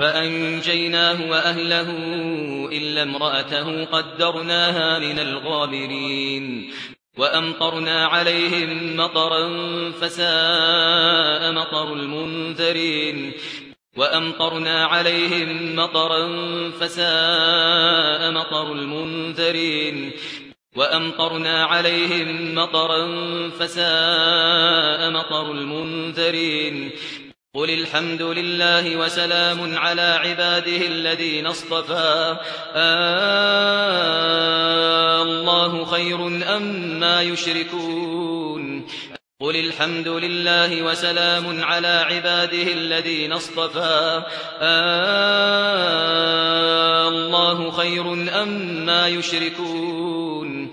فأنجيناه وأهله إلا امرأته قدرناها من الغابرين وأمطرنا عليهم مطرا فساء مطر المنذرين وأمطرنا عليهم مطرا فساء مطر المنذرين وأمطرنا عليهم مطرا فساء مطر المنذرين قل الحمد لله وسلام على عباده الذين اصطفى آه، الله خير أم ما يشركون؟ قل الحمد لله وسلام على عباده الذين اصطفى آه، الله خير أم ما يشركون؟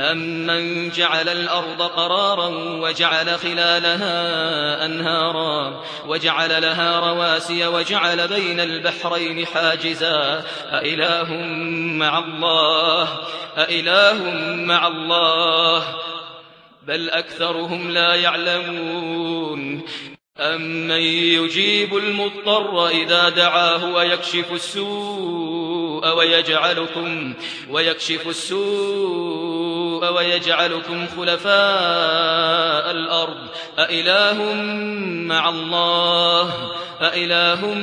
أَمَّنْ جَعَلَ الْأَرْضَ قَرَارًا وَجَعَلَ خِلَالَهَا أَنْهَارًا وَجَعَلَ لَهَا رَوَاسِيَ وَجَعَلَ بَيْنَ الْبَحْرَيْنِ حَاجِزًا أَإِلَٰهٌ مَّعَ اللَّهِ أَإِلَٰهٌ مَّعَ اللَّهِ بَلْ أَكْثَرُهُمْ لَا يَعْلَمُونَ أَمَّن يُجِيبُ الْمُضْطَرَّ إِذَا دَعَاهُ وَيَكْشِفُ السُّوءَ السوء ويجعلكم ويكشف السوء ويجعلكم خلفاء الأرض. أإله مع الله أإله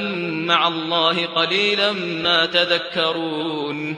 مع الله قليلا ما تذكرون.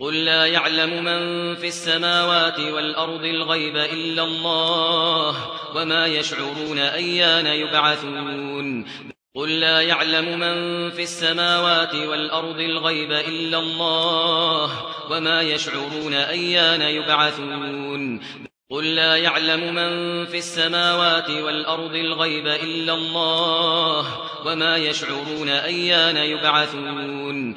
قل لا يعلم من في السماوات والأرض الغيب إلا الله وما يشعرون أيان يبعثون. قل لا يعلم من في السماوات والأرض الغيب إلا الله وما يشعرون أيان يبعثون. قل لا يعلم من في السماوات والأرض الغيب إلا الله وما يشعرون أيان يبعثون.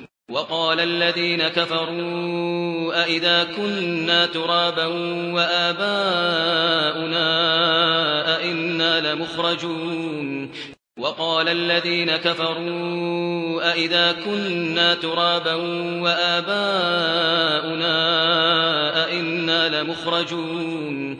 وقال الذين كفروا أئذا كنا ترابا وآباؤنا أئنا لمخرجون وقال الذين كفروا أئذا كنا ترابا وآباؤنا أئنا لمخرجون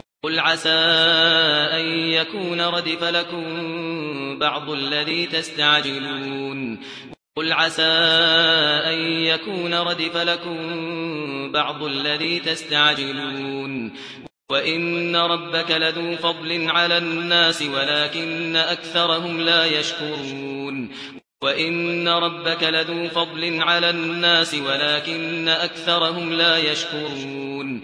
قل عسى أن يكون ردف لكم بعض الذي تستعجلون قل عسى أن يكون ردف لكم بعض الذي تستعجلون وإن ربك لذو فضل على الناس ولكن أكثرهم لا يشكرون وإن ربك لذو فضل على الناس ولكن أكثرهم لا يشكرون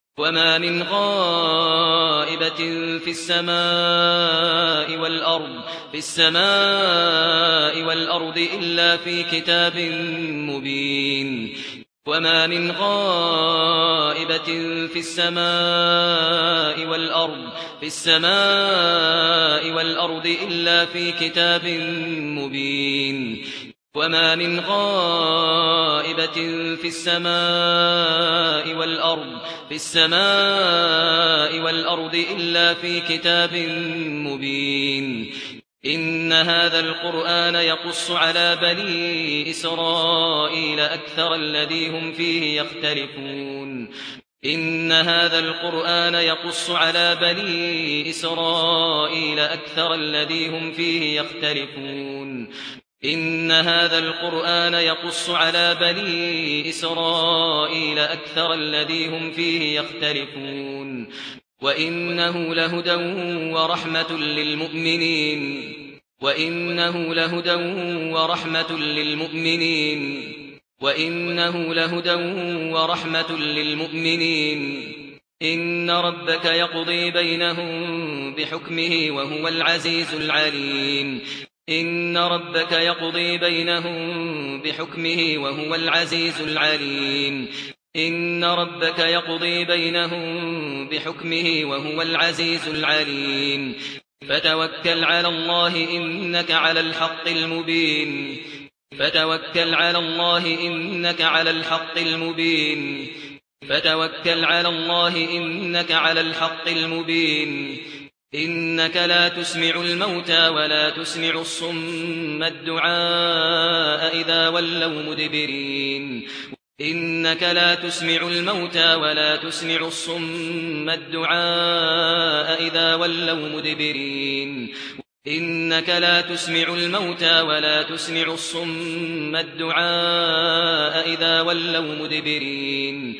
وما من غائبة في السماء والأرض في السماء والأرض إلا في كتاب مبين. وما من غائبة في السماء والأرض في السماء والأرض إلا في كتاب مبين. وما من غائبة في السماء والأرض في السماء والأرض إلا في كتاب مبين. إن هذا القرآن يقص على بني إسرائيل أكثر الذي هم فيه يختلفون. ان هذا القران يقص على بني اسرائيل أكثر الذي هم فيه يختلفون. ان هذا القران يقص على بني اسرائيل أكثر الذي هم فيه يختلفون وانه لهدى ورحمه للمؤمنين وانه لهدى ورحمه للمؤمنين وانه لهدى ورحمه للمؤمنين ان ربك يقضي بينهم بحكمه وهو العزيز العليم إن ربك يقضي بينهم بحكمه وهو العزيز العليم. إن ربك يقضي بينهم بحكمه وهو العزيز العليم. فتوكل على الله إنك على الحق المبين. فتوكل على الله إنك على الحق المبين. فتوكل على الله إنك على الحق المبين. إنك لا تسمع الموتى ولا تسمع الصم الدعاء إذا ولوا مدبرين. إنك لا تسمع الموتى ولا تسمع الصم الدعاء إذا ولوا مدبرين. إنك لا تسمع الموتى ولا تسمع الصم الدعاء إذا ولوا مدبرين.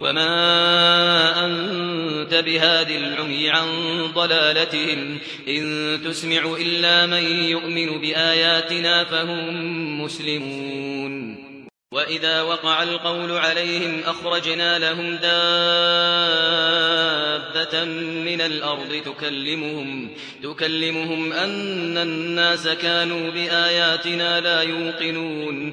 وما أنت بهاد العمي عن ضلالتهم إن تسمع إلا من يؤمن بآياتنا فهم مسلمون وإذا وقع القول عليهم أخرجنا لهم دابة من الأرض تكلمهم, تكلمهم أن الناس كانوا بآياتنا لا يوقنون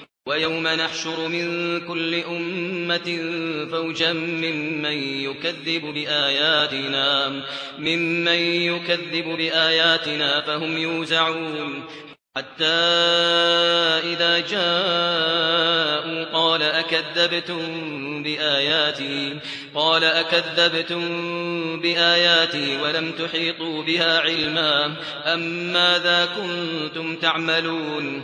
وَيَوْمَ نَحْشُرُ مِنْ كُلِّ أُمَّةٍ فَوْجًا مِّمَّن يُكَذِّبُ بِآيَاتِنَا مِمَّن يُكَذِّبُ بِآيَاتِنَا فَهُمْ يُوزَعُونَ حَتَّى إِذَا جَاءُوا قَالَ أَكَذَّبْتُم بِآيَاتِي قَالَ أَكَذَّبْتُم بِآيَاتِي وَلَمْ تُحِيطُوا بِهَا عِلْمًا أم ماذا كُنتُمْ تَعْمَلُونَ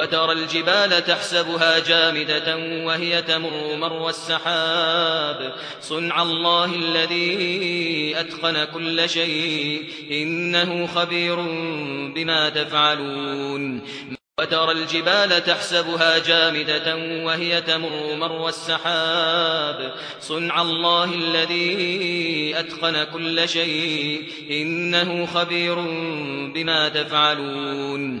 وترى الجبال تحسبها جامدة وهي تمر مر والسحاب صنع الله الذي أتقن كل شيء. إنه خبير بما تفعلون. وترى الجبال تحسبها جامدة وهي تمر مر والسحاب صنع الله الذي أتقن كل شيء. إنه خبير بما تفعلون.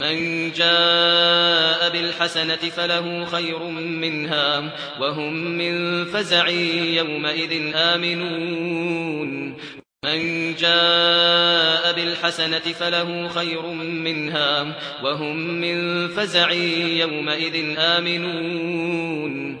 من جاء بالحسنة فله خير منها وهم من فزع يومئذ آمنون. من جاء بالحسنة فله خير منها وهم من فزع يومئذ آمنون.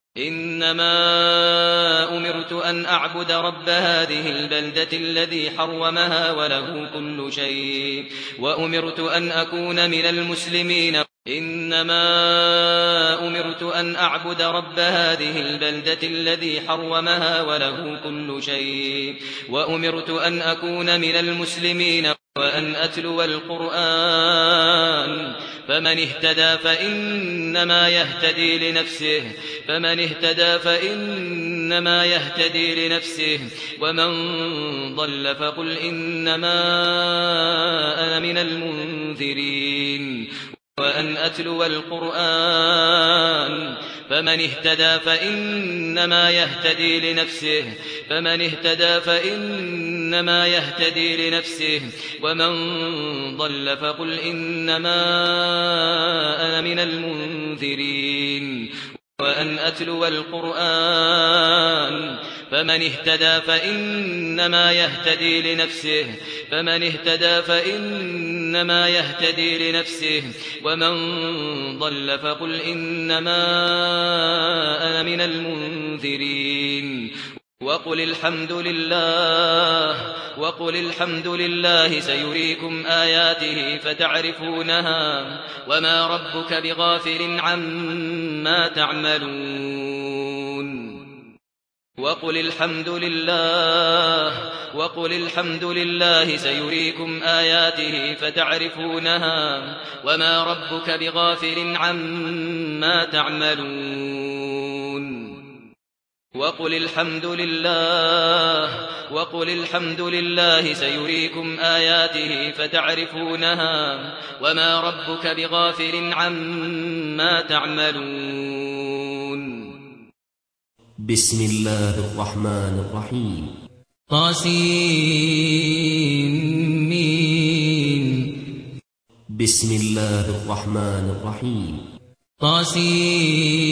إنما أمرت أن أعبد رب هذه البلدة الذي حرمها وله كل شيء وأمرت أن أكون من المسلمين. إنما أمرت أن أعبد رب هذه البلدة الذي حرمها وله كل شيء وأمرت أن أكون من المسلمين. وأن أتلو القرآن فمن اهتدى فإنما يهتدي لنفسه فمن اهتدى فإنما يهتدي لنفسه ومن ضل فقل إنما أنا من المنذرين وأن أتلو القرآن فمن اهتدى فإنما يهتدي لنفسه فمن اهتدى فإنما يهتدي لنفسه ومن ضل فقل إنما أنا من المنذرين وأن أتلو القرآن فمن اهتدى فإنما يهتدي لنفسه فمن اهتدى فإنما يهتدي لنفسه ومن ضل فقل إنما أنا من المنذرين وقل الحمد لله وقل الحمد لله سيريكم آياته فتعرفونها وما ربك بغافل عما تعملون. وقل الحمد لله وقل الحمد لله سيريكم آياته فتعرفونها وما ربك بغافل عما تعملون. وقل الحمد لله وقل الحمد لله سيريكم اياته فتعرفونها وما ربك بغافل عما تعملون بسم الله الرحمن الرحيم طاسين بسم الله الرحمن الرحيم طاسين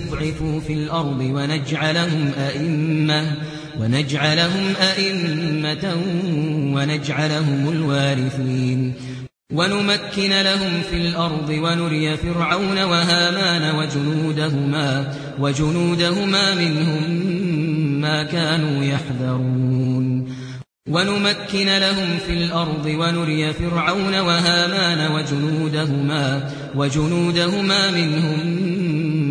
استضعفوا في الأرض ونجعلهم أئمة ونجعلهم أئمة ونجعلهم الوارثين. ونمكن لهم في الأرض ونري فرعون وهامان وجنودهما وجنودهما منهم ما كانوا يحذرون. ونمكن لهم في الأرض ونري فرعون وهامان وجنودهما وجنودهما منهم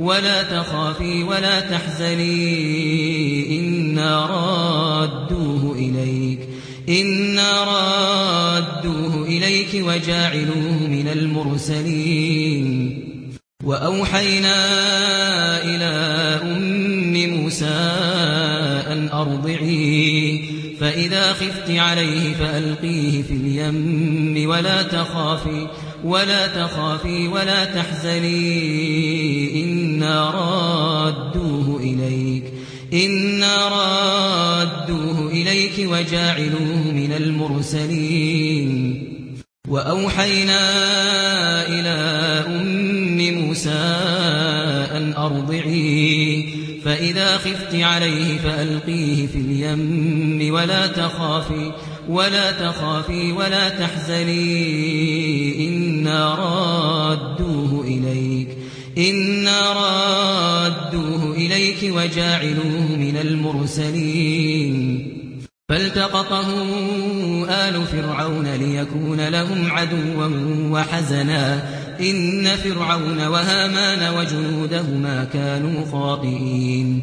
ولا تخافي ولا تحزني. إنا رادوه إليك. إنا رادوه إليك وجاعلوه من المرسلين. وأوحينا إلى أم موسى أن أرضعيه فإذا خفت عليه فألقيه في اليم ولا تخافي. ولا تخافي ولا تحزني إنا رادوه إليك إنا رادوه إليك وجاعلوه من المرسلين. وأوحينا إلى أم موسى أن أرضعيه فإذا خفت عليه فألقيه في اليم ولا تخافي ولا تخافي ولا تحزني. إنا رادوه إليك. إنا رادوه إليك وجاعلوه من المرسلين. فالتقطه آل فرعون ليكون لهم عدوا وحزنا. إن فرعون وهامان وجنودهما كانوا خاطئين.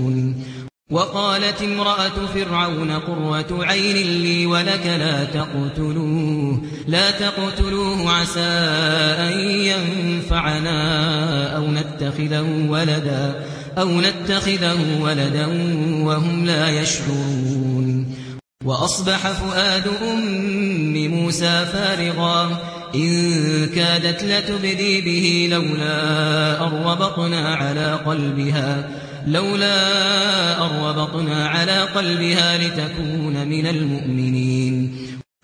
وقالت امرأة فرعون قرة عين لي ولك لا تقتلوه لا تقتلوه عسى أن ينفعنا أو نتخذه ولدا أو نتخذه ولدا وهم لا يشعرون. وأصبح فؤاد أم موسى فارغا إن كادت لتبدي به لولا أربطنا على قلبها. لولا أربطنا على قلبها لتكون من المؤمنين.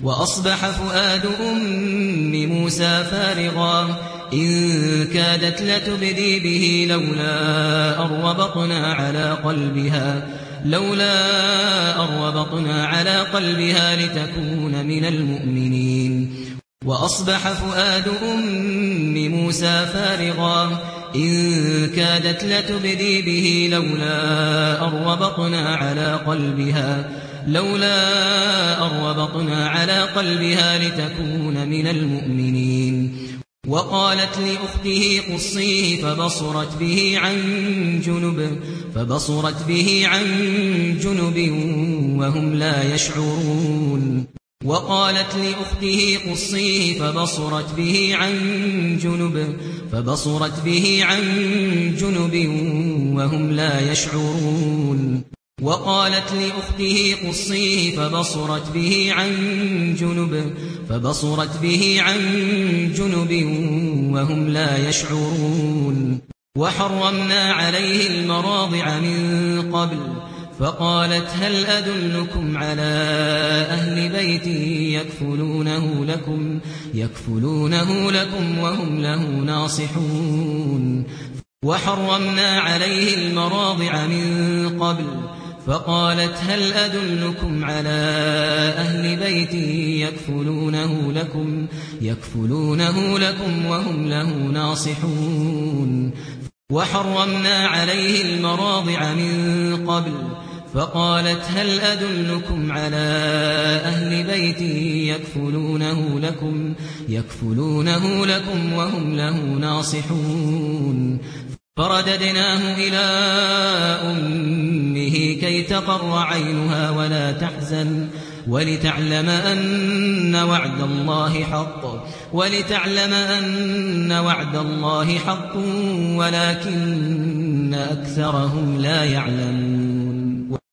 وأصبح فؤاد أم موسى فارغا. إن كادت لتبدي به لولا أربطنا على قلبها. لولا أربطنا على قلبها لتكون من المؤمنين. وأصبح فؤاد أم موسى فارغا. إن كادت لتبدي به لولا أربطنا على قلبها لولا أربطنا على قلبها لتكون من المؤمنين. وقالت لأخته قصيه فبصرت به عن جنب فبصرت به عن جنب وهم لا يشعرون. وقالت لأخته قصيه فبصرت به عن جنب فبصرت به عن جنب وهم لا يشعرون. وقالت لأخته قصيه فبصرت به عن جنب فبصرت به عن جنب وهم لا يشعرون. وحرمنا عليه المراضع من قبل فقالت هل أدلكم على أهل بيتي يكفلونه لكم يكفلونه لكم وهم له ناصحون وحرمنا عليه المراضع من قبل فقالت هل أدلكم على أهل بيتي يكفلونه لكم يكفلونه لكم وهم له ناصحون وحرمنا عليه المراضع من قبل فقالت هل أدلكم على أهل بيتي يكفلونه لكم, يكفلونه لكم وهم له ناصحون؟ فرددناه إلى أمه كي تقر عينها ولا تحزن ولتعلم أن وعد الله حق ولتعلم أن وعد الله حق ولكن أكثرهم لا يعلمون.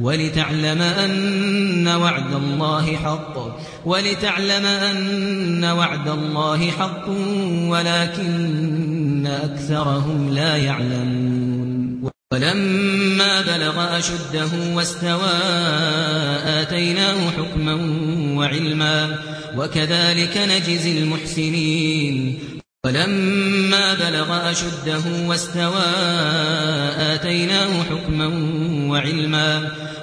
ولتعلم أن وعد الله حق. ولتعلم أن وعد الله حق ولكن أكثرهم لا يعلمون. ولما بلغ أشده واستوى آتيناه حكما وعلما وكذلك نجزي المحسنين. فلما بلغ أشده واستوى آتيناه حكما وعلما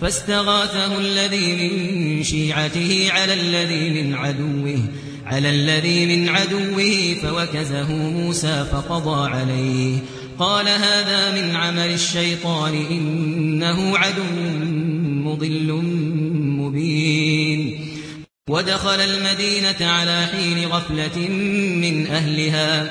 فاستغاثه الذي من شيعته على الذي من عدوه على الذي من عدوه فوكزه موسى فقضى عليه. قال هذا من عمل الشيطان إنه عدو مضل مبين. ودخل المدينة على حين غفلة من أهلها.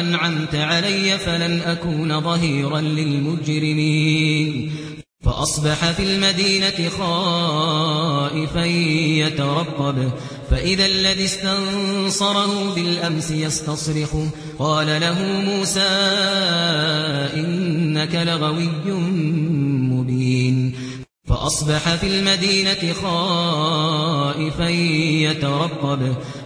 أنعمت علي فلن أكون ظهيرا للمجرمين. فأصبح في المدينة خائفا يترقب. فإذا الذي استنصره بالأمس يستصرخ. قال له موسى إنك لغوي مبين. فأصبح في المدينة خائفا يترقب.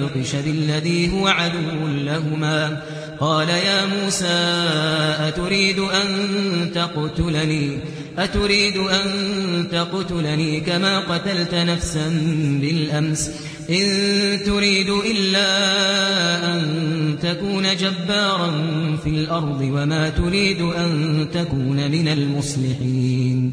وَبَطِشَ بالذي هُوَ عَدُوٌّ لَّهُمَا. قَالَ يَا مُوسَى أَتُرِيدُ أَن تَقْتُلَنِي؟ أَتُرِيدُ أَن تَقْتُلَنِي كَمَا قَتَلْتَ نَفْسًا بِالْأَمْسِ. إِن تُرِيدُ إِلَّا أَن تَكُونَ جَبَّارًا فِي الْأَرْضِ وَمَا تُرِيدُ أَن تَكُونَ مِنَ الْمُصْلِحِينَ.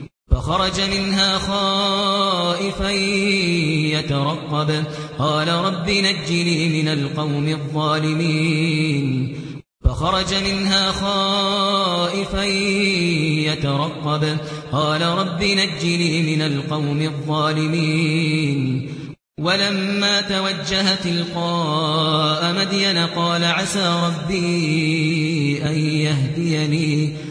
فخرج منها خائفا يترقب. قال رب نجني من القوم الظالمين. فخرج منها خائفا يترقب. قال رب نجني من القوم الظالمين. ولما توجه تلقاء مدين قال عسى ربي أن يهديني.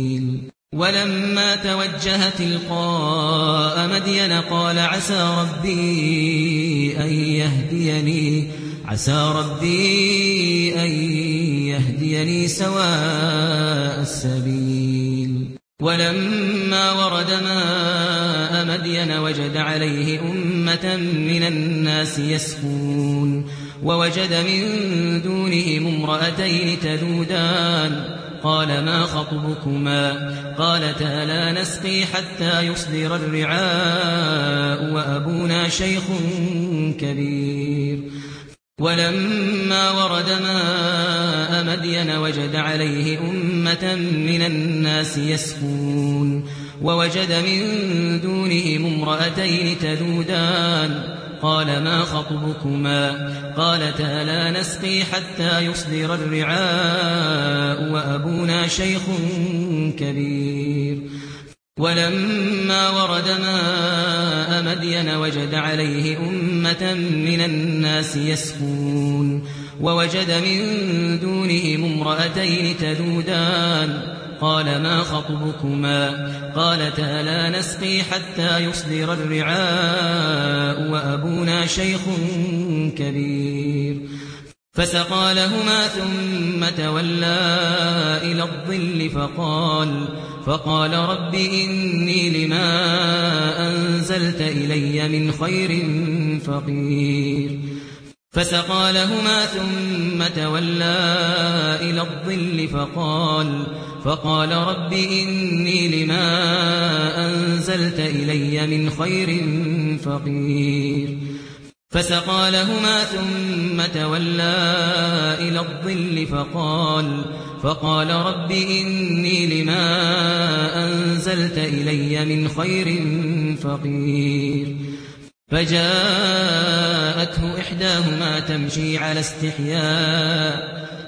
ولما توجه تلقاء مدين قال عسى ربي أن يهديني عسى ربي أن يهديني سواء السبيل. ولما ورد ماء مدين وجد عليه أمة من الناس يسكون ووجد من دونهم امرأتين تذودان. قال ما خطبكما قالتا لا نسقي حتى يصدر الرعاء وأبونا شيخ كبير ولما ورد ماء مدين وجد عليه أمة من الناس يسكون ووجد من دونهم امرأتين تذودان قال ما خطبكما قالت لا نسقي حتى يصدر الرعاء وأبونا شيخ كبير. ولما ورد ماء مدين وجد عليه أمة من الناس يسكون. ووجد من دونهم امرأتين تذودان. قال ما خطبكما قالت لا نسقي حتى يصدر الرعاء وأبونا شيخ كبير فسقى لهما ثم تولى إلى الظل فقال فقال رب إني لما أنزلت إلي من خير فقير فسقى لهما ثم تولى إلى الظل فقال فقال رب إني لما أنزلت إلي من خير فقير. فسقى لهما ثم تولى إلى الظل فقال فقال رب إني لما أنزلت إلي من خير فقير. فجاءته إحداهما تمشي على استحياء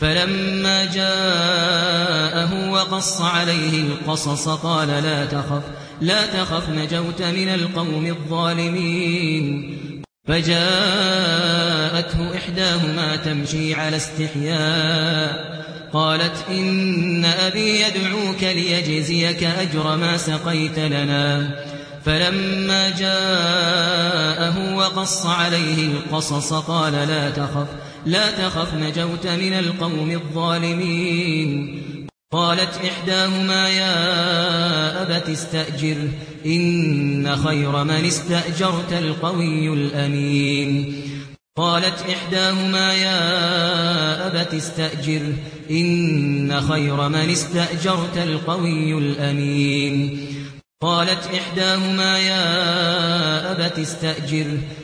فلما جاءه وقص عليه القصص قال لا تخف لا تخف نجوت من القوم الظالمين. فجاءته إحداهما تمشي على استحياء قالت إن أبي يدعوك ليجزيك أجر ما سقيت لنا. فلما جاءه وقص عليه القصص قال لا تخف لا تخف نجوت من القوم الظالمين. قالت إحداهما يا أبت استأجر إن خير من استأجرت القوي الأمين. قالت إحداهما يا أبت استأجر إن خير من استأجرت القوي الأمين. قالت إحداهما يا أبت استأجر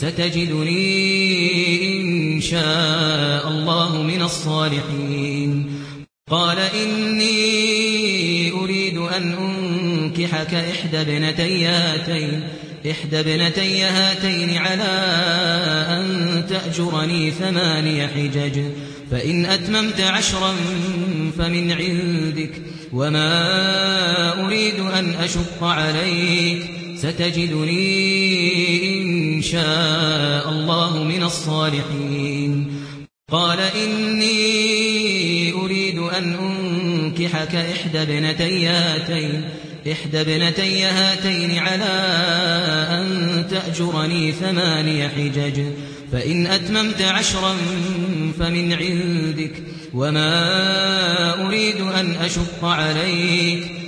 ستجدني إن شاء الله من الصالحين. قال إني أريد أن أنكحك إحدى بنتي هاتين إحدى بنتي هاتين على أن تأجرني ثماني حجج فإن أتممت عشرا فمن عندك وما أريد أن أشق عليك. ستجدني إن شاء الله من الصالحين. قال إني أريد أن أنكحك إحدى بنتي هاتين إحدى بنتي هاتين على أن تأجرني ثماني حجج فإن أتممت عشرا فمن عندك وما أريد أن أشق عليك.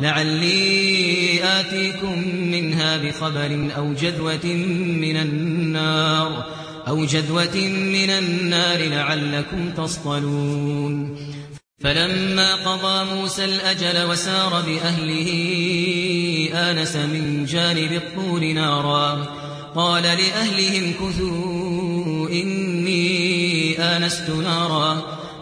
لعلي آتيكم منها بخبر أو جذوة من النار أو جذوة من النار لعلكم تصطلون. فلما قضى موسى الأجل وسار بأهله آنس من جانب الطول نارا. قال لأهلهم كثوا إني آنست نارا.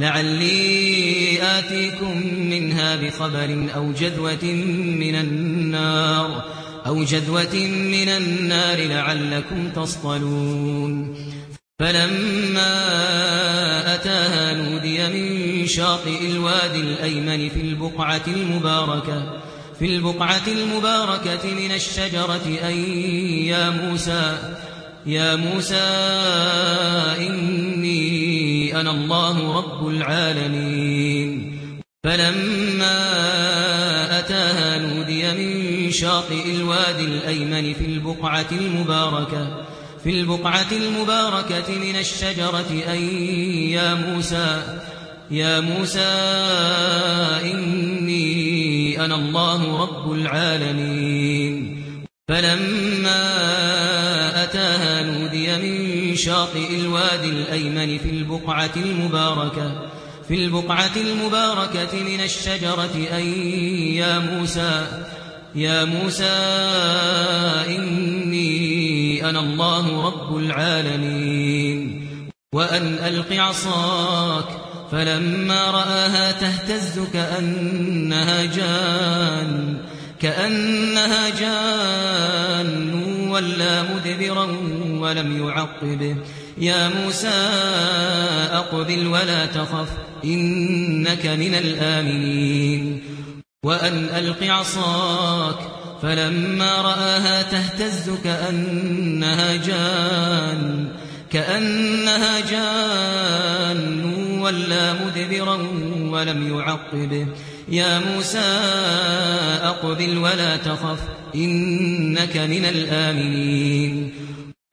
لعلي آتيكم منها بخبر أو جذوة من النار أو جذوة من النار لعلكم تصطلون فلما أتاها نودي من شاطئ الوادي الأيمن في البقعة المباركة في البقعة المباركة من الشجرة أي يا موسى يا موسى إني أنا الله رب العالمين. فلما أتاها نودي من شاطئ الوادي الأيمن في البقعة المباركة في البقعة المباركة من الشجرة أي يا موسى يا موسى إني أنا الله رب العالمين. فلما أتاها شاطئ الوادي الأيمن في البقعة المباركة في البقعة المباركة من الشجرة اي يا موسى يا موسى إني أنا الله رب العالمين. وأن ألق عصاك فلما رآها تهتز كأنها جان كأنها جان ولا مدبرا ولم يعقب. يا موسى أقبل ولا تخف إنك من الآمنين. وأن ألق عصاك فلما رآها تهتز كأنها جان. كأنها جان ولا مدبرا ولم يعقبه يا موسى أقبل ولا تخف إنك من الآمنين.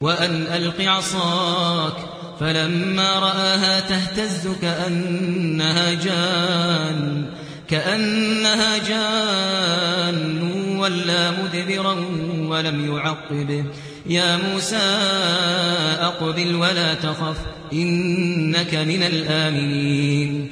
وأن ألق عصاك فلما رآها تهتز كأنها جان كأنها جان ولا مدبرا ولم يعقبه يا موسى أقبل ولا تخف إنك من الآمنين.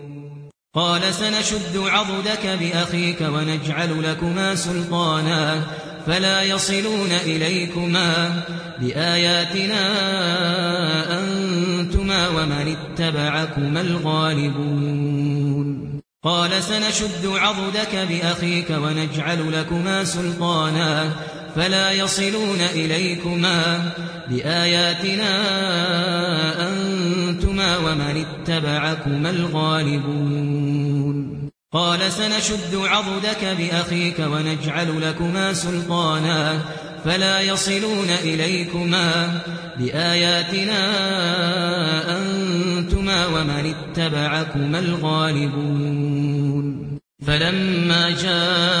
قال سنشد عضدك بأخيك ونجعل لكما سلطانا فلا يصلون إليكما بآياتنا أنتما ومن اتبعكما الغالبون. قال سنشد عضدك بأخيك ونجعل لكما سلطانا فلا يصلون إليكما بآياتنا أنتما ومن اتبعكما الغالبون. قال سنشد عضدك بأخيك ونجعل لكما سلطانا. فلا يصلون إليكما بآياتنا أنتما ومن اتبعكما الغالبون. فلما جاء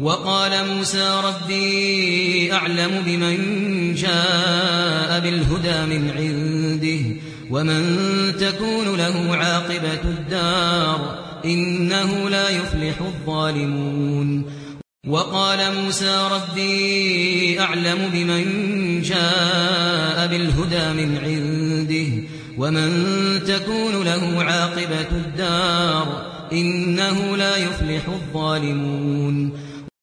وقال موسى ربي أعلم بمن جاء بالهدى من عنده ومن تكون له عاقبة الدار إنه لا يفلح الظالمون. وقال موسى ربي أعلم بمن جاء بالهدى من عنده ومن تكون له عاقبة الدار إنه لا يفلح الظالمون.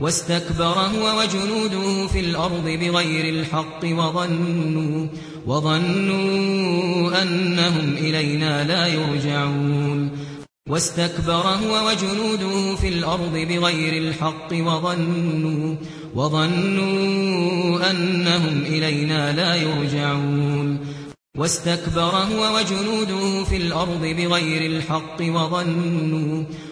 واستكبر هو وجنوده في الأرض بغير الحق وظنوا, وظنوا أنهم إلينا لا يرجعون. واستكبر هو وجنوده في الأرض بغير الحق وظنوا, وظنوا أنهم إلينا لا يرجعون. واستكبر هو وجنوده في الأرض بغير الحق وظنوا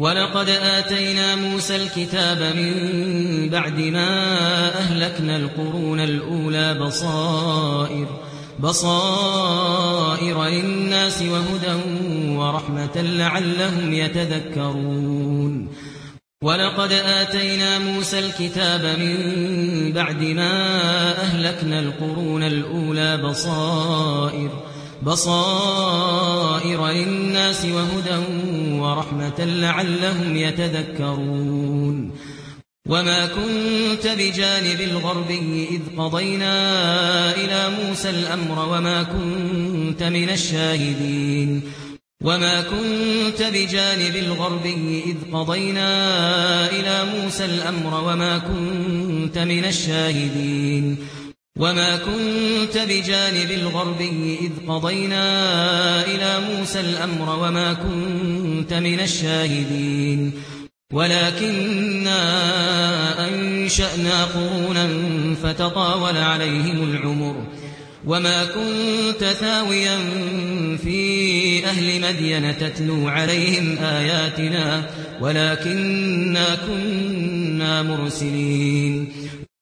ولقد آتينا موسى الكتاب من بعد ما أهلكنا القرون الأولى بصائر بصائر للناس وهدى ورحمة لعلهم يتذكرون. ولقد آتينا موسى الكتاب من بعد ما أهلكنا القرون الأولى بصائر بصائر للناس وهدى ورحمة لعلهم يتذكرون. وما كنت بجانب الغربي إذ قضينا إلى موسى الأمر وما كنت من الشاهدين. وما كنت بجانب الغربي إذ قضينا إلى موسى الأمر وما كنت من الشاهدين. وما كنت بجانب الغربي إذ قضينا إلى موسى الأمر وما كنت من الشاهدين ولكننا أنشأنا قرونا فتطاول عليهم العمر وما كنت ثاويا في أهل مدين تتلو عليهم آياتنا ولكننا كنا مرسلين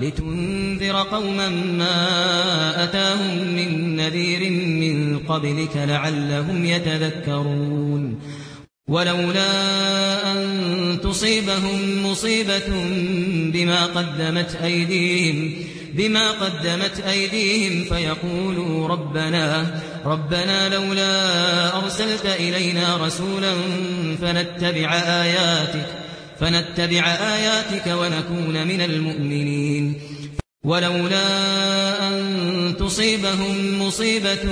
لتنذر قوما ما أتاهم من نذير من قبلك لعلهم يتذكرون. ولولا أن تصيبهم مصيبة بما قدمت أيديهم بما قدمت أيديهم فيقولوا ربنا ربنا لولا أرسلت إلينا رسولا فنتبع آياتك فنتبع آياتك ونكون من المؤمنين. ولولا أن تصيبهم مصيبة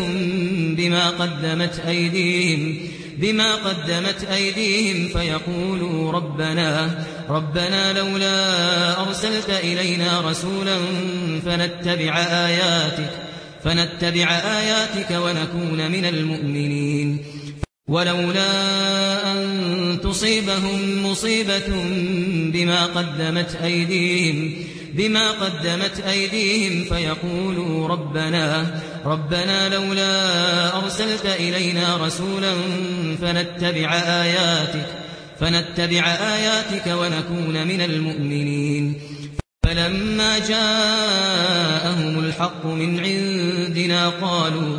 بما قدمت أيديهم بما قدمت أيديهم فيقولوا ربنا ربنا لولا أرسلت إلينا رسولا فنتبع آياتك فنتبع آياتك ونكون من المؤمنين. ولولا أن تصيبهم مصيبة بما قدمت أيديهم بما قدمت أيديهم فيقولوا ربنا ربنا لولا أرسلت إلينا رسولا فنتبع آياتك فنتبع آياتك ونكون من المؤمنين. فلما جاءهم الحق من عندنا قالوا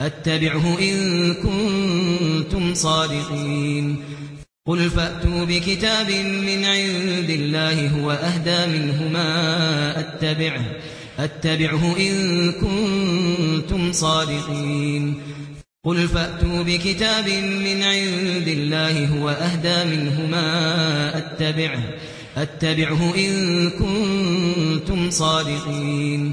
اتبعه إن كنتم صادقين. قل فأتوا بكتاب من عند الله هو أهدى منهما أتبعه, أتبعه إن كنتم صادقين. قل فأتوا بكتاب من عند الله هو أهدى منهما أتبعه, أتبعه إن كنتم صادقين.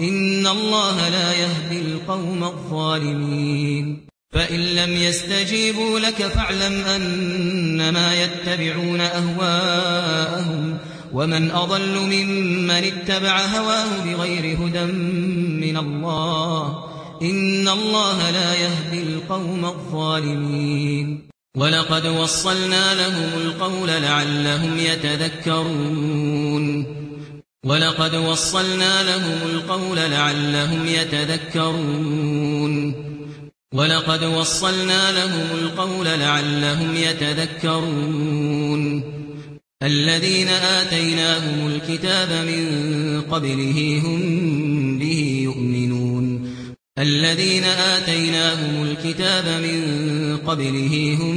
ان الله لا يهدي القوم الظالمين. فان لم يستجيبوا لك فاعلم انما يتبعون اهواءهم ومن اضل ممن اتبع هواه بغير هدى من الله ان الله لا يهدي القوم الظالمين. ولقد وصلنا لهم القول لعلهم يتذكرون. ولقد وصلنا لهم القول لعلهم يتذكرون. ولقد وصلنا لهم القول لعلهم يتذكرون. الذين آتيناهم الكتاب من قبله هم به يؤمنون. الذين آتيناهم الكتاب من قبله هم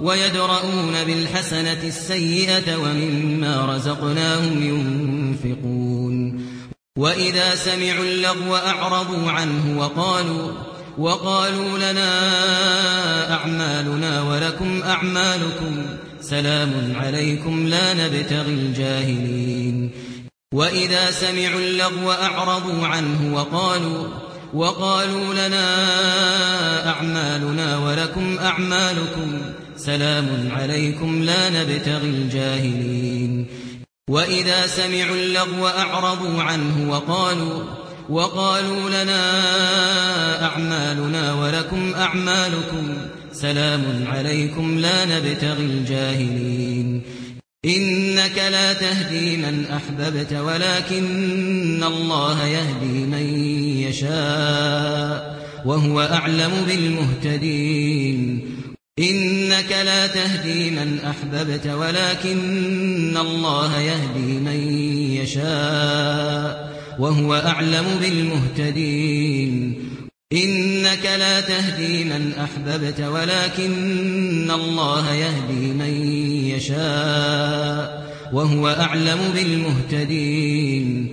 ويدرؤون بالحسنة السيئة ومما رزقناهم ينفقون. وإذا سمعوا اللغو أعرضوا عنه وقالوا وقالوا لنا أعمالنا ولكم أعمالكم سلام عليكم لا نبتغي الجاهلين. وإذا سمعوا اللغو أعرضوا عنه وقالوا وقالوا لنا أعمالنا ولكم أعمالكم سلام عليكم لا نبتغي الجاهلين. وإذا سمعوا اللغو أعرضوا عنه وقالوا وقالوا لنا أعمالنا ولكم أعمالكم. سلام عليكم لا نبتغي الجاهلين. إنك لا تهدي من أحببت ولكن الله يهدي من يشاء وهو أعلم بالمهتدين. إنك لا تهدي من أحببت ولكن الله يهدي من يشاء وهو أعلم بالمهتدين. إنك لا تهدي من أحببت ولكن الله يهدي من يشاء وهو أعلم بالمهتدين.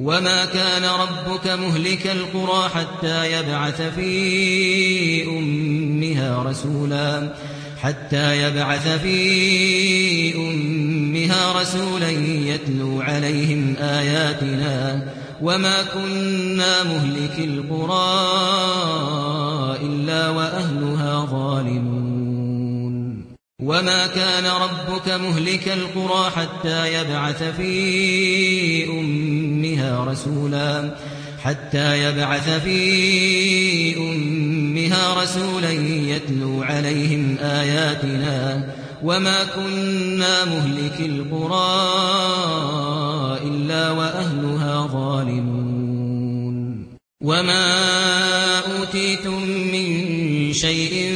وما كان ربك مهلك القرى حتى يبعث في امها رسولا حتى يبعث في امها رسولا يتلو عليهم اياتنا وما كنا مُهْلِكِي القرى الا واهلها ظالمون وما كان ربك مهلك القرى حتى يبعث في امها رسولا حتى يبعث في امها رسولا يتلو عليهم اياتنا وما كنا مُهْلِكِي القرى الا واهلها ظالمون وما اوتيتم من شيء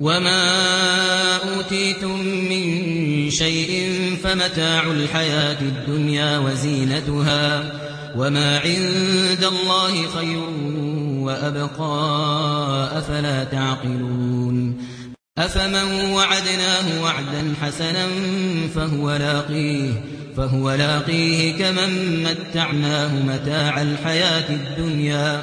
وما اوتيتم من شيء فمتاع الحياة الدنيا وزينتها وما عند الله خير وابقى افلا تعقلون افمن وعدناه وعدا حسنا فهو لاقيه فهو لاقيه كمن متعناه متاع الحياة الدنيا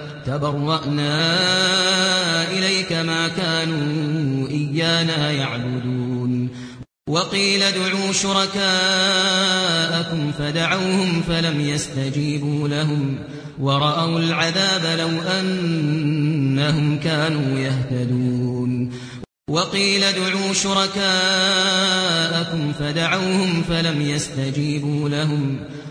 تبرأنا إليك ما كانوا إيانا يعبدون. وقيل ادعوا شركاءكم فدعوهم فلم يستجيبوا لهم. ورأوا العذاب لو أنهم كانوا يهتدون. وقيل ادعوا شركاءكم فدعوهم فلم يستجيبوا لهم. ورأوا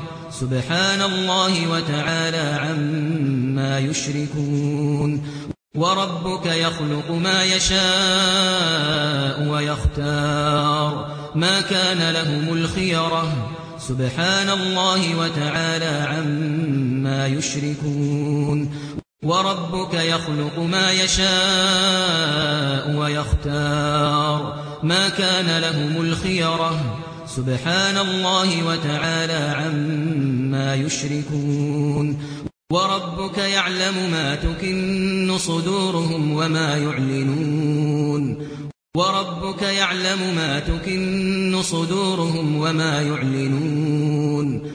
سبحان الله وتعالى عما يشركون وربك يخلق ما يشاء ويختار ما كان لهم الخيرة سبحان الله وتعالى عما يشركون وربك يخلق ما يشاء ويختار ما كان لهم الخيرة سبحان الله وتعالى عما يشركون وربك يعلم ما تكن صدورهم وما يعلنون وربك يعلم ما تكن صدورهم وما يعلنون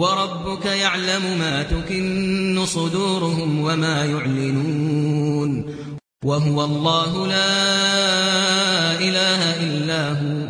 وربك يعلم ما تكن صدورهم وما يعلنون وهو الله لا اله الا هو.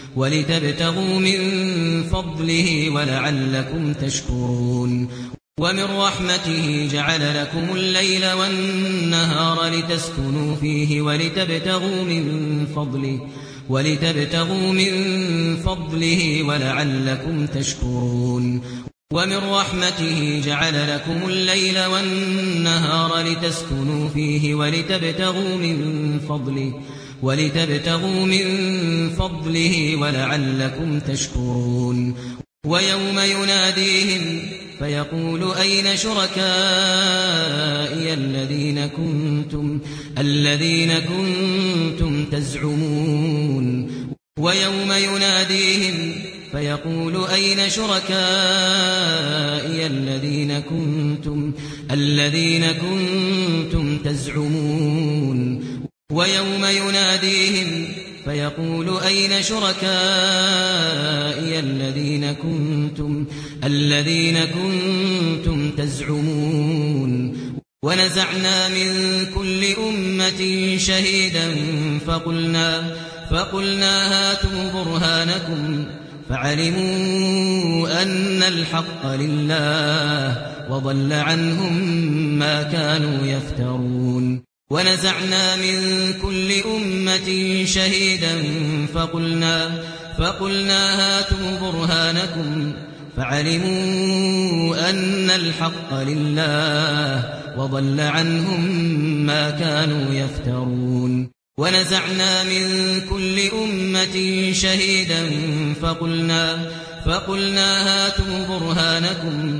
ولتبتغوا من فضله ولعلكم تشكرون. ومن رحمته جعل لكم الليل والنهار لتسكنوا فيه ولتبتغوا من فضله ولتبتغوا من فضله ولعلكم تشكرون. ومن رحمته جعل لكم الليل والنهار لتسكنوا فيه ولتبتغوا من فضله ولتبتغوا من فضله ولعلكم تشكرون. ويوم يناديهم فيقول أين شركائي الذين كنتم الذين كنتم تزعمون؟ ويوم يناديهم فيقول أين شركائي الذين كنتم الذين كنتم تزعمون؟ ويوم يناديهم فيقول أين شركائي الذين كنتم الذين كنتم تزعمون ونزعنا من كل أمة شهيدا فقلنا فقلنا هاتوا برهانكم فعلموا أن الحق لله وضل عنهم ما كانوا يفترون ونزعنا من كل أمة شهيدا فقلنا, فقلنا هاتوا برهانكم فعلموا أن الحق لله وضل عنهم ما كانوا يفترون ونزعنا من كل أمة شهيدا فقلنا, فقلنا هاتوا برهانكم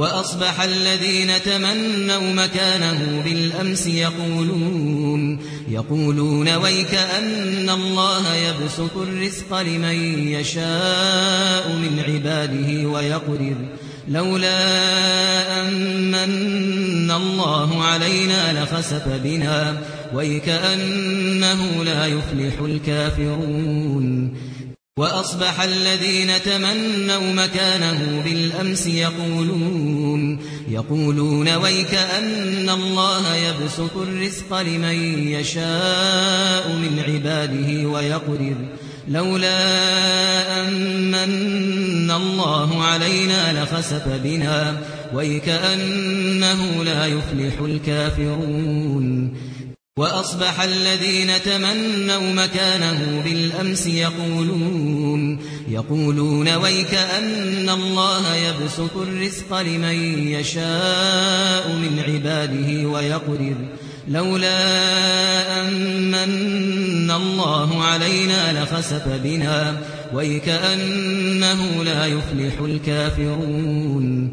وأصبح الذين تمنوا مكانه بالأمس يقولون يقولون ويك أن الله يبسط الرزق لمن يشاء من عباده ويقدر لولا أن الله علينا لخسف بنا ويكأنه لا يفلح الكافرون. واصبح الذين تمنوا مكانه بالامس يقولون يقولون ويك ان الله يبسط الرزق لمن يشاء من عباده ويقدر لولا ان الله علينا لخسف بنا ويك انه لا يفلح الكافرون وأصبح الذين تمنوا مكانه بالأمس يقولون يقولون ويك أن الله يبسط الرزق لمن يشاء من عباده ويقدر لولا أن الله علينا لخسف بنا ويكأنه لا يفلح الكافرون.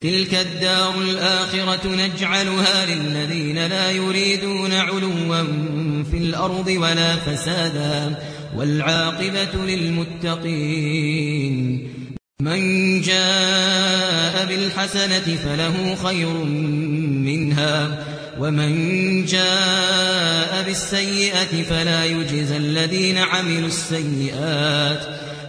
تلك الدار الآخرة نجعلها للذين لا يريدون علوا في الأرض ولا فسادا والعاقبة للمتقين من جاء بالحسنة فله خير منها ومن جاء بالسيئة فلا يجزى الذين عملوا السيئات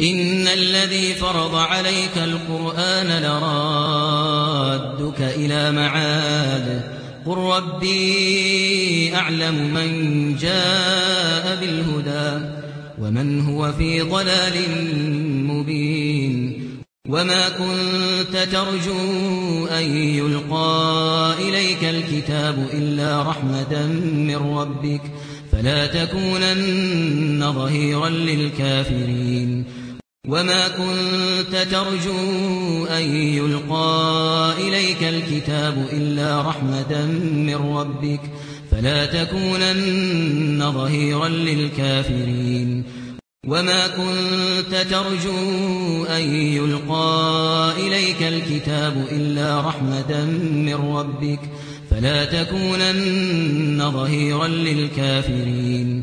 ان الذي فرض عليك القرآن لرادك إلى معاد قل ربي اعلم من جاء بالهدى ومن هو في ضلال مبين وما كنت ترجو ان يلقى اليك الكتاب الا رحمه من ربك فلا تكونن ظهيرا للكافرين وما كنت ترجو أن يلقى إليك الكتاب إلا رحمة من ربك فلا تكونن ظهيرا للكافرين وما كنت ترجو أن يلقى إليك الكتاب إلا رحمة من ربك فلا تكونن ظهيرا للكافرين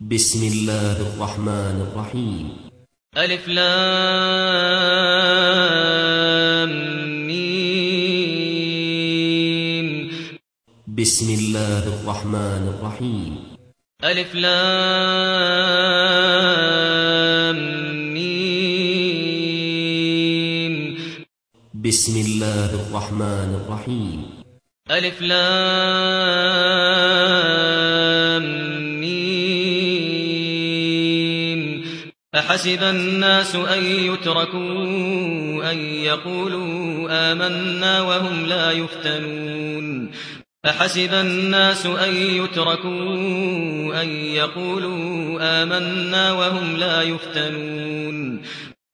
بسم الله الرحمن الرحيم ألف لام ميم بسم الله الرحمن الرحيم ألف لام ميم بسم الله الرحمن الرحيم ألف لام أحسب الناس أن يتركوا أن يقولوا آمنا وهم لا يفتنون. أحسب الناس أن يتركوا أن يقولوا آمنا وهم لا يفتنون.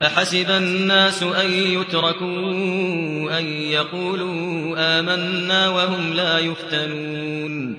أحسب الناس أن يتركوا أن يقولوا آمنا وهم لا يفتنون.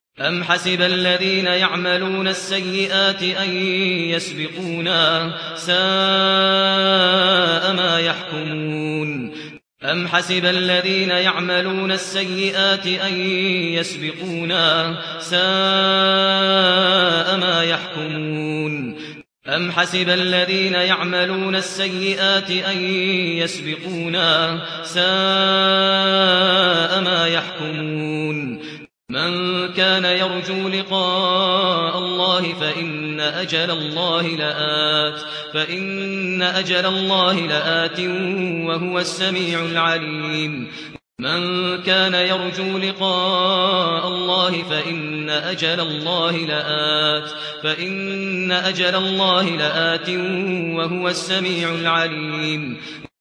أم حسب الذين يعملون السيئات أن يسبقونا ساء ما يحكمون أم حسب الذين يعملون السيئات أن يسبقونا ساء ما يحكمون أم حسب الذين يعملون السيئات أن يسبقونا ساء ما يحكمون من كان يرجو لقاء الله فإن أجل الله لآت فإن أجل الله لآت وهو السميع العليم. من كان يرجو لقاء الله فإن أجل الله لآت فإن أجل الله لآت وهو السميع العليم.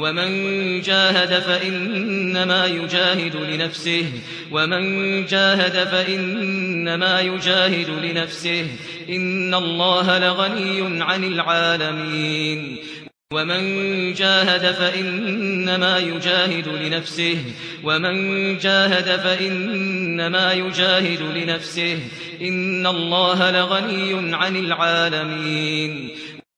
ومن جاهد فإنما يجاهد لنفسه ومن جاهد فإنما يجاهد لنفسه إن الله لغني عن العالمين. ومن جاهد فإنما يجاهد لنفسه ومن جاهد فإنما يجاهد لنفسه إن الله لغني عن العالمين.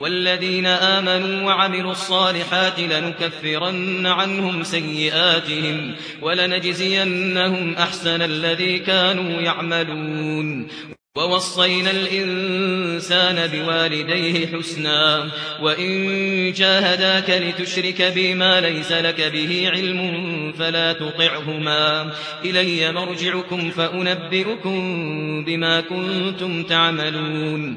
والذين آمنوا وعملوا الصالحات لنكفرن عنهم سيئاتهم ولنجزينهم أحسن الذي كانوا يعملون. ووصينا الإنسان بوالديه حسنا. وإن جاهداك لتشرك بما ليس لك به علم فلا تطعهما. إلي مرجعكم فأنبئكم بما كنتم تعملون.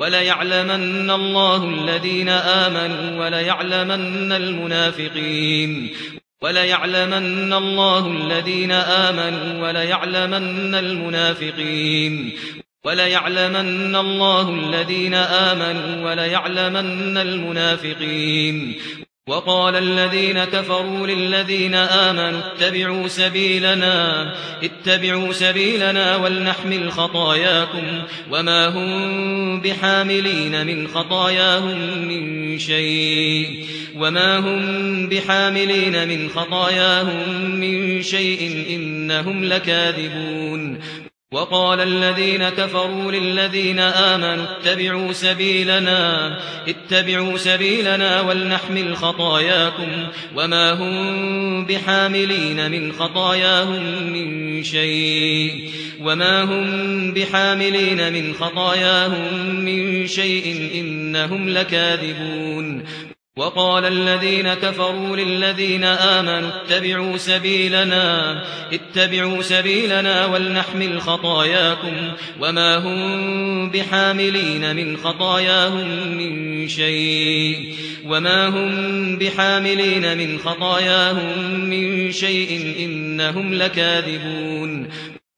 ولا وليعلمن الله الذين آمنوا ولا وليعلمن المنافقين. ولا وليعلمن الله الذين آمنوا ولا وليعلمن المنافقين. ولا وليعلمن الله الذين آمنوا ولا وليعلمن المنافقين. وقال الذين كفروا للذين آمنوا اتبعوا سبيلنا اتبعوا سبيلنا ولنحمل خطاياكم وما هم بحاملين من خطاياهم من شيء وما هم بحاملين من خطاياهم من شيء إنهم لكاذبون. وقال الذين كفروا للذين آمنوا اتبعوا سبيلنا اتبعوا سبيلنا ولنحمل خطاياكم وما هم بحاملين من خطاياهم من شيء وما هم بحاملين من خطاياهم من شيء إنهم لكاذبون. وقال الذين كفروا للذين آمنوا اتبعوا سبيلنا اتبعوا سبيلنا ولنحمل خطاياكم وما هم بحاملين من خطاياهم من شيء وما هم بحاملين من خطاياهم من شيء إنهم لكاذبون.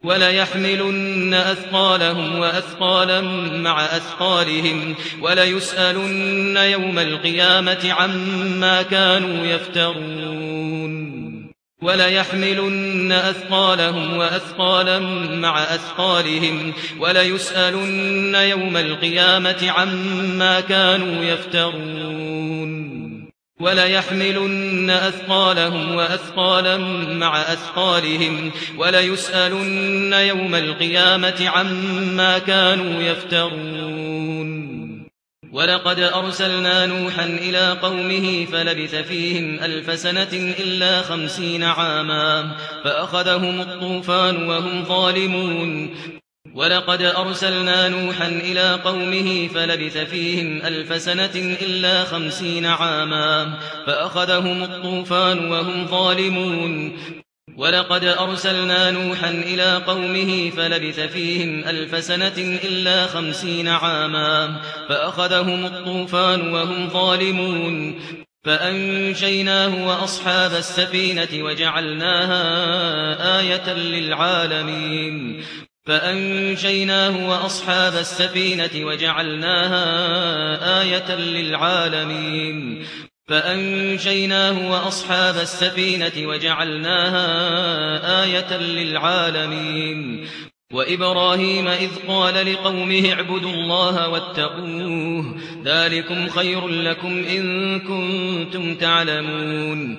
ولا يحملن أثقالهم وأثقالا مع أثقالهم ولا يسالون يوم القيامة عما كانوا يفترون ولا يحملن أثقالهم وأثقالا مع أثقالهم ولا يسالون يوم القيامة عما كانوا يفترون ولا يحملن أثقالهم وأثقالا مع أثقالهم ولا يسالون يوم القيامة عما كانوا يفترون. ولقد أرسلنا نوحا إلى قومه فلبث فيهم ألف سنة إلا 50 عاما فأخذهم الطوفان وهم ظالمون. ولقد أرسلنا نوحا إلى قومه فلبث فيهم ألف سنة إلا خمسين عاما فأخذهم الطوفان وهم ظالمون ولقد أرسلنا نوحا إلى قومه فلبث فيهم ألف سنة إلا خمسين عاما فأخذهم الطوفان وهم ظالمون فأنشيناه وأصحاب السفينة وجعلناها آية للعالمين فأنجيناه وأصحاب السفينة وجعلناها آية للعالمين. فأنجيناه وأصحاب السفينة وجعلناها آية للعالمين. وإبراهيم إذ قال لقومه اعبدوا الله واتقوه ذلكم خير لكم إن كنتم تعلمون.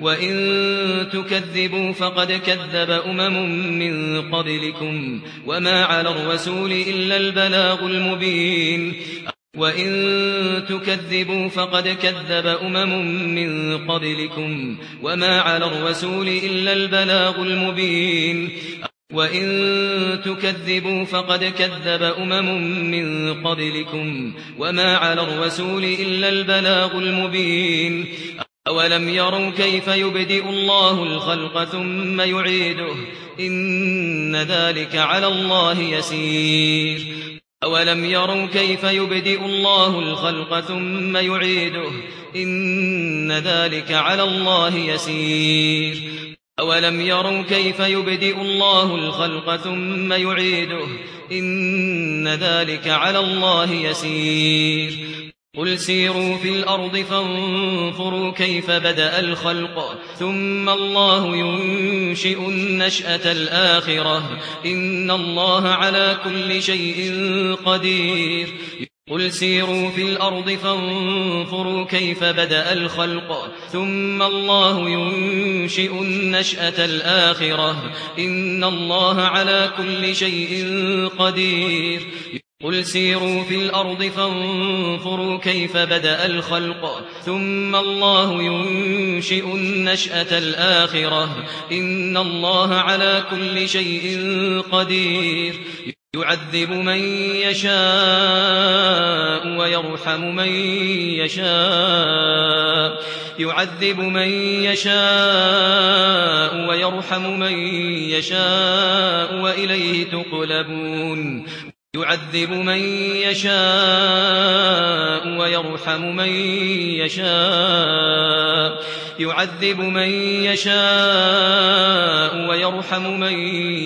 وَإِن تُكَذِّبُوا فَقَدْ كَذَّبَ أُمَمٌ مِّن قَبْلِكُمْ وَمَا عَلَى الرَّسُولِ إِلَّا الْبَلَاغُ الْمُبِينُ وَإِن تُكَذِّبُوا فَقَدْ كَذَّبَ أُمَمٌ مِّن قَبْلِكُمْ وَمَا عَلَى الرَّسُولِ إِلَّا الْبَلَاغُ الْمُبِينُ وَإِن تُكَذِّبُوا فَقَدْ كَذَّبَ أُمَمٌ مِّن قَبْلِكُمْ وَمَا عَلَى الرَّسُولِ إِلَّا الْبَلَاغُ الْمُبِينُ أولم يروا كيف يبدئ الله الخلق ثم يعيده إن ذلك على الله يسير أولم يروا كيف يبدئ الله الخلق ثم يعيده إن ذلك على الله يسير أولم يروا كيف يبدئ الله الخلق ثم يعيده إن ذلك على الله يسير قل سيروا في الأرض فانفروا كيف بدأ الخلق ثم الله ينشئ النشأة الآخرة. إن الله على كل شيء قدير. قل سيروا في الأرض فانفروا كيف بدأ الخلق ثم الله ينشئ النشأة الآخرة. إن الله على كل شيء قدير. قل سيروا في الأرض فانفروا كيف بدأ الخلق ثم الله ينشئ النشأة الآخرة إن الله على كل شيء قدير يعذب من يشاء ويرحم من يشاء يعذب من يشاء ويرحم من يشاء وإليه تقلبون يعذب من يشاء ويرحم من يشاء يعذب من يشاء ويرحم من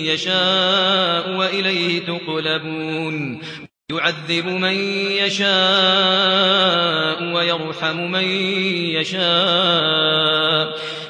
يشاء وإليه تقلبون يعذب من يشاء ويرحم من يشاء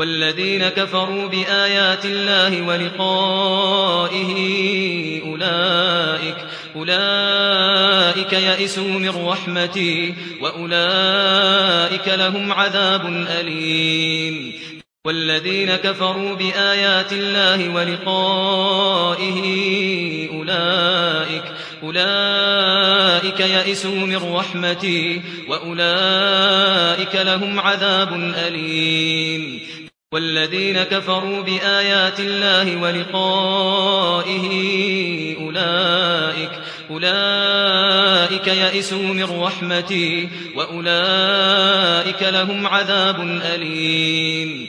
والذين كفروا بآيات الله ولقائه أولئك أولئك يئسوا من رحمتي وأولئك لهم عذاب أليم. والذين كفروا بآيات الله ولقائه أولئك أولئك يئسوا من رحمتي وأولئك لهم عذاب أليم. والذين كفروا بآيات الله ولقائه أولئك أولئك يئسوا من رحمتي وأولئك لهم عذاب أليم.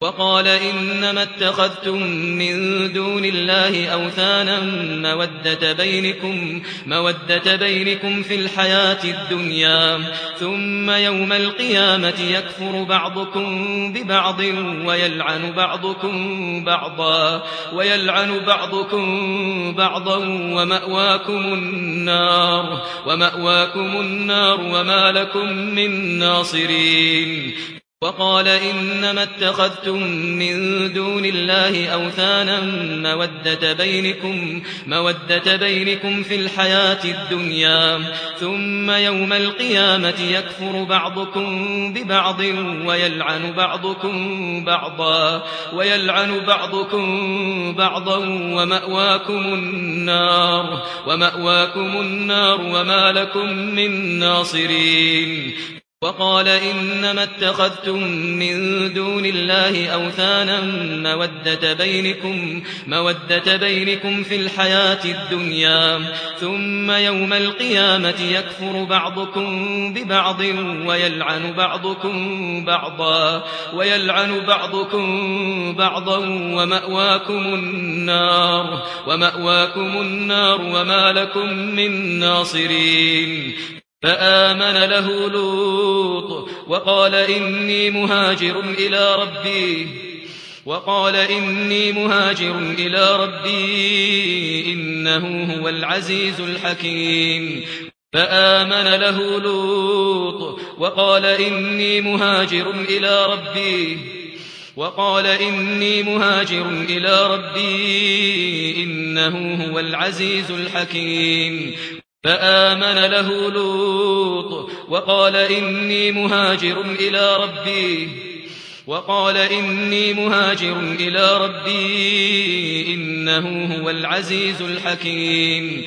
وقال إنما اتخذتم من دون الله أوثانا مودة بينكم مودة بينكم في الحياة الدنيا ثم يوم القيامة يكفر بعضكم ببعض ويلعن بعضكم بعضا ويلعن بعضكم بعضا ومأواكم النار ومأواكم النار وما لكم من ناصرين. وقال إنما اتخذتم من دون الله أوثانا مودة بينكم مودة بينكم في الحياة الدنيا ثم يوم القيامة يكفر بعضكم ببعض ويلعن بعضكم بعضا ويلعن بعضكم بعضا ومأواكم النار ومأواكم النار وما لكم من ناصرين. وقال إنما اتخذتم من دون الله أوثانا مودة بينكم مودة بينكم في الحياة الدنيا ثم يوم القيامة يكفر بعضكم ببعض ويلعن بعضكم بعضا ويلعن بعضكم بعضا ومأواكم النار ومأواكم النار وما لكم من ناصرين. فآمن له لوط وقال إني مهاجر إلى ربي وقال إني مهاجر إلى ربي إنه هو العزيز الحكيم. فآمن له لوط وقال إني مهاجر إلى ربي وقال إني مهاجر إلى ربي إنه هو العزيز الحكيم. فآمن له لوط وقال إني مهاجر إلى ربي وقال إني مهاجر إلى ربي إنه هو العزيز الحكيم.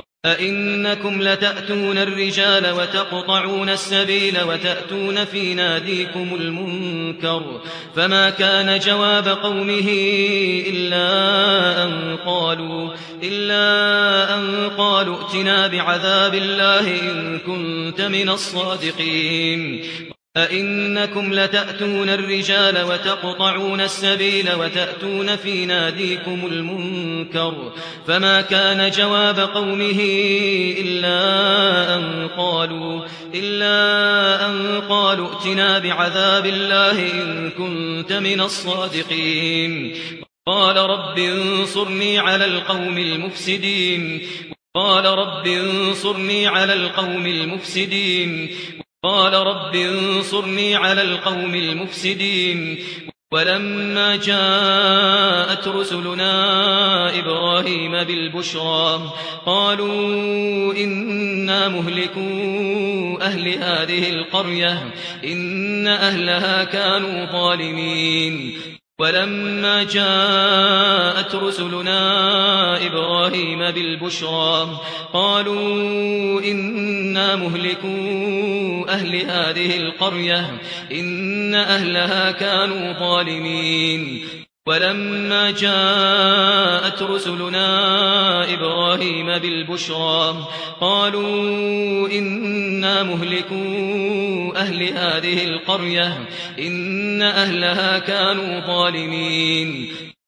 أئنكم لتأتون الرجال وتقطعون السبيل وتأتون في ناديكم المنكر فما كان جواب قومه إلا أن قالوا إلا أن قالوا أَتَنَا بعذاب الله إن كنت من الصادقين أئنكم لتأتون الرجال وتقطعون السبيل وتأتون في ناديكم المنكر فما كان جواب قومه إلا أن قالوا إلا أن قالوا أَتَنَا بعذاب الله إن كنت من الصادقين. قال رب انصرني على القوم المفسدين. قال رب انصرني على القوم المفسدين. قال رب انصرني على القوم المفسدين ولما جاءت رسلنا إبراهيم بالبشرى قالوا إنا مهلكوا أهل هذه القرية إن أهلها كانوا ظالمين ولما جاءت رسلنا إبراهيم بالبشرى قالوا إنا مهلكون أهل هذه القرية إن أهلها كانوا ظالمين. ولما جاءت رسلنا إبراهيم بالبشرى قالوا إنا مهلكوا أهل هذه القرية إن أهلها كانوا ظالمين.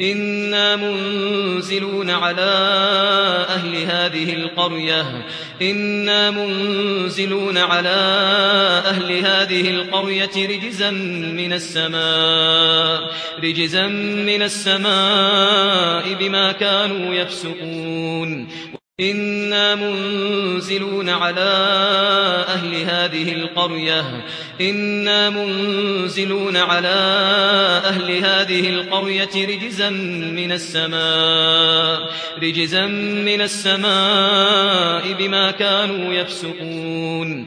إنا منزلون على أهل هذه القرية إنا منزلون على أهل هذه القرية رجزا من السماء رجزا من السماء بما كانوا يفسقون إنا منزلون على أهل هذه القرية إنا منزلون على أهل هذه القرية رجزا من السماء رجزا من السماء بما كانوا يفسقون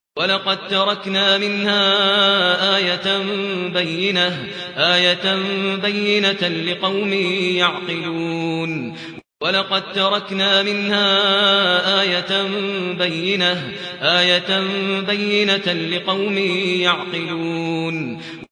ولقد تركنا منها آية بينة آية بينة لقوم يعقلون. ولقد تركنا منها آية بينة آية بينة لقوم يعقلون.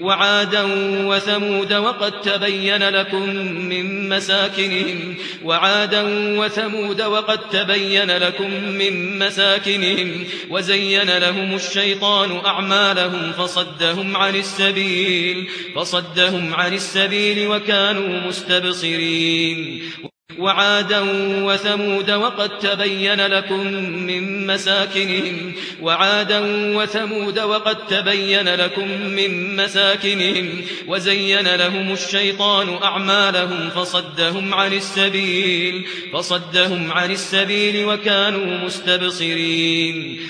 وعادا وثمود وقد تبين لكم من مساكنهم وعادا وثمود وقد تبين لكم من مساكنهم وزين لهم الشيطان أعمالهم فصدهم عن السبيل فصدهم عن السبيل وكانوا مستبصرين وعادا وثمود وقد تبين لكم من مساكنهم. وعادا وثمود وقد تبين لكم من مساكنهم. وزين لهم الشيطان أعمالهم فصدهم عن السبيل. فصدهم عن السبيل وكانوا مستبصرين.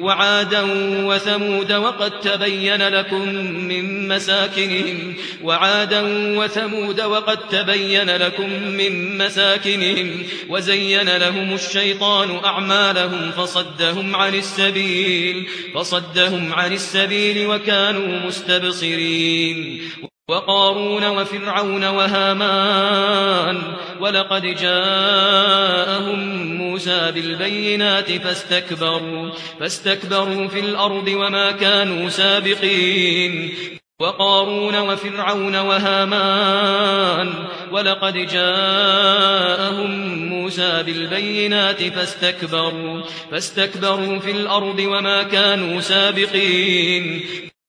وعادا وثمود وقد تبين لكم من مساكنهم. وعادا وثمود وقد تبين لكم من مساكنهم. وزين لهم الشيطان أعمالهم فصدهم عن السبيل. فصدهم عن السبيل وكانوا مستبصرين. وقارون وفرعون وهامان ولقد جاءهم موسى بالبينات فاستكبروا فاستكبروا في الأرض وما كانوا سابقين وقارون وفرعون وهامان ولقد جاءهم موسى بالبينات فاستكبروا فاستكبروا في الأرض وما كانوا سابقين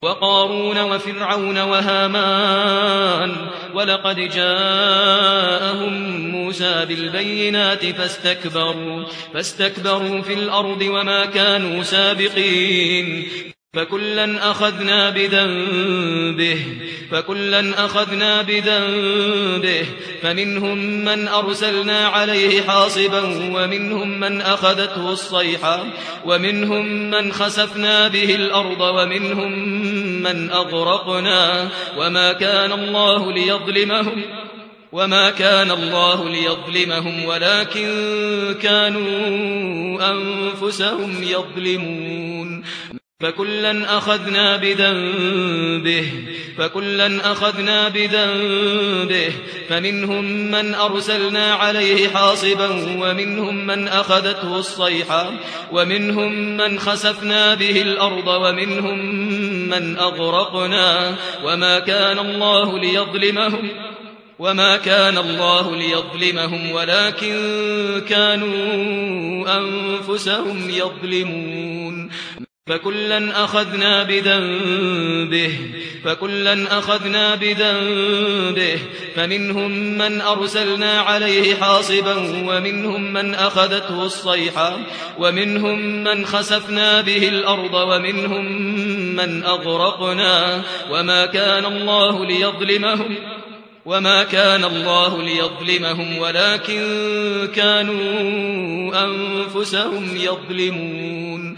وقارون وفرعون وهامان ولقد جاءهم موسى بالبينات فاستكبروا فاستكبروا في الأرض وما كانوا سابقين فكلا أخذنا بذنبه فكلا أخذنا بذنبه فمنهم من أرسلنا عليه حاصبا ومنهم من أخذته الصيحة ومنهم من خسفنا به الأرض ومنهم ممن أغرقنا وما كان الله ليظلمهم وما كان الله ليظلمهم ولكن كانوا أنفسهم يظلمون. فكلا أخذنا بذنبه فكلا أخذنا بذنبه فمنهم من أرسلنا عليه حاصبا ومنهم من أخذته الصيحة ومنهم من خسفنا به الأرض ومنهم ممن أغرقنا وما كان الله ليظلمهم وما كان الله ليظلمهم ولكن كانوا أنفسهم يظلمون فكلا أخذنا بذنبه فكلا أخذنا بذنبه فمنهم من أرسلنا عليه حاصبا ومنهم من أخذته الصيحة ومنهم من خسفنا به الأرض ومنهم ممن أغرقنا وما كان الله ليظلمهم وما كان الله ليظلمهم ولكن كانوا أنفسهم يظلمون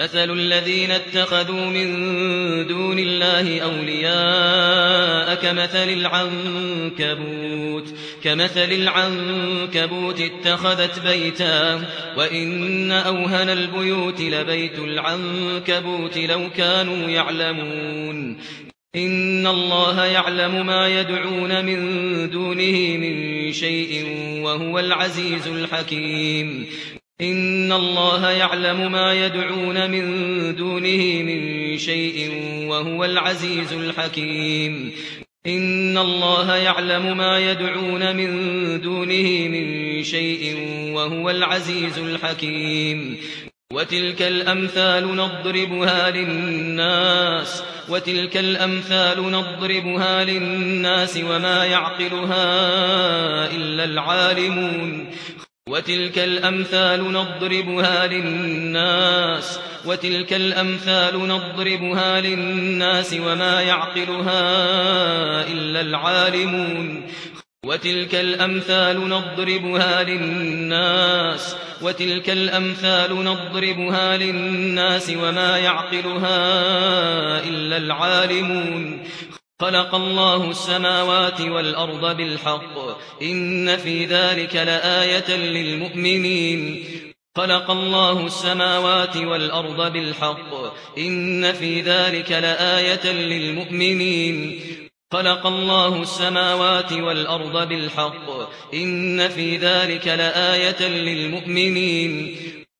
مثل الذين اتخذوا من دون الله أولياء كمثل العنكبوت كمثل العنكبوت اتخذت بيتا وإن أوهن البيوت لبيت العنكبوت لو كانوا يعلمون ان الله يعلم ما يدعون من دونه من شيء وهو العزيز الحكيم ان الله يعلم ما يدعون من دونه من شيء وهو العزيز الحكيم ان الله يعلم ما يدعون من دونه من شيء وهو العزيز الحكيم وتلك الامثال نضربها للناس وتلك الامثال نضربها للناس وما يعقلها الا العالمون وتلك الأمثال نضربها للناس وتلك الأمثال نضربها للناس وما يعقلها إلا العالمون. وتلك الأمثال نضربها للناس وتلك الأمثال نضربها للناس وما يعقلها إلا العالمون. خلق الله السماوات والأرض بالحق. إن في ذلك لآية للمؤمنين. خلق الله السماوات والأرض بالحق. إن في ذلك لآية للمؤمنين. خلق الله السماوات والأرض بالحق. إن في ذلك لآية للمؤمنين.